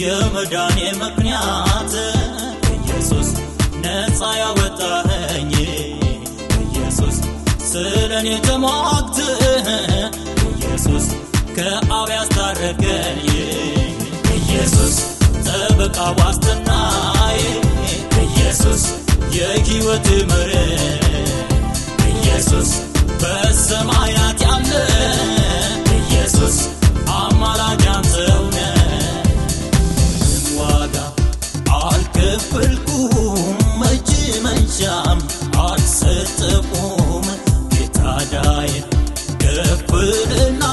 የመዳኔ ምክንያት ኢየሱስ ነፃ ያወጣኸኝ። ኢየሱስ ስለኔ ተሟግተህ ኢየሱስ ከአብ ያስታረቀኝ። ኢየሱስ ጠበቃ ዋስትናዬ። ኢየሱስ የሕይወት መሪ ኢየሱስ በሰማያት ከፍልና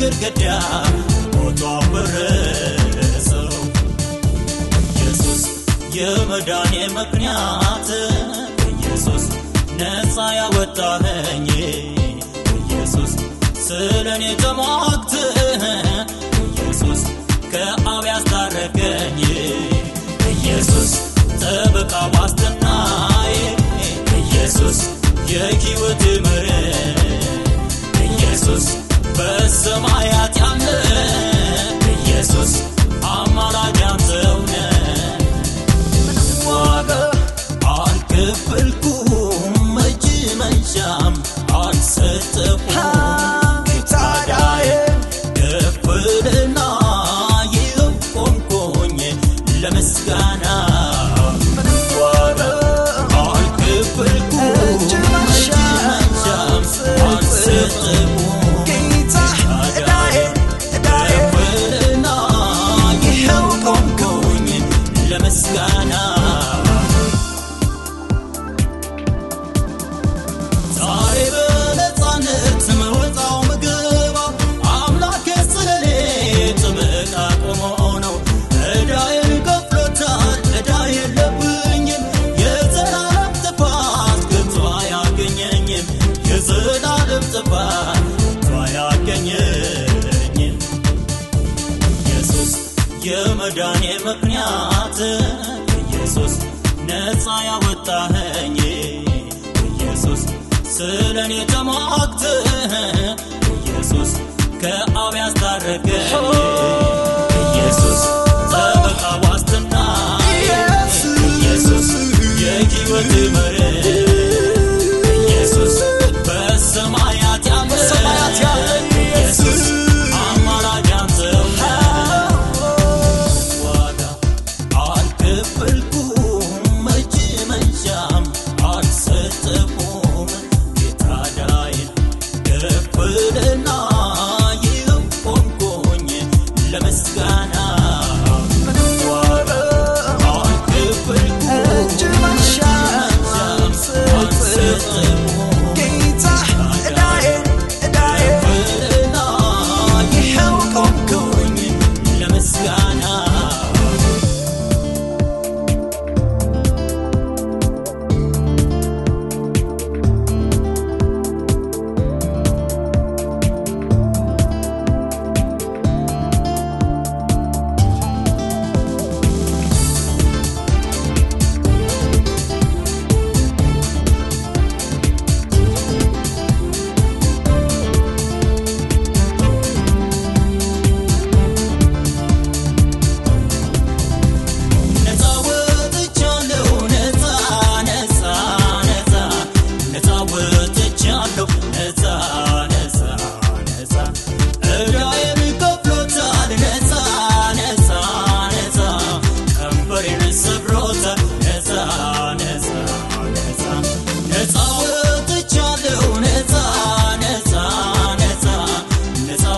ግድግዳ በሞቱ አፈረሰው ኢየሱስ የመዳኔ ምክንያት ኢየሱስ ነፃ ያወጣኸኝ ኢየሱስ ስለኔ ተሟግተህ ኢየሱስ ከአብ ያስታረቀኝ። ኢየሱስ ጠበቃ ዋስትናዬ። ኢየሱስ የሕይወት መሪ ኢየሱስ በሰማያት ያለ ኢየሱስ አማላጅ አንተው ዋጋ አልከፈልኩም እጅ መንሻም ጌታዳዬ ከፍልና የመዳኔ ምክንያት ኢየሱስ ነፃ ያወጣኸኝ። ኢየሱስ ስለኔ ተሟግተህ ኢየሱስ ከአብ ያስታረቀኝ። ኢየሱስ ጠበቃ ዋስትና። ኢየሱስ የሕይወት መሪ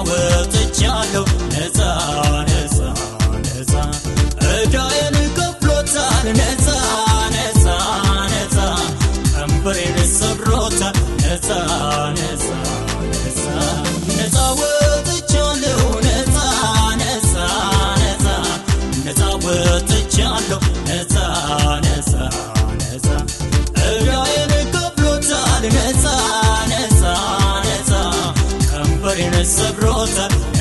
ወጥቻለሁ ऋणसभ्रोत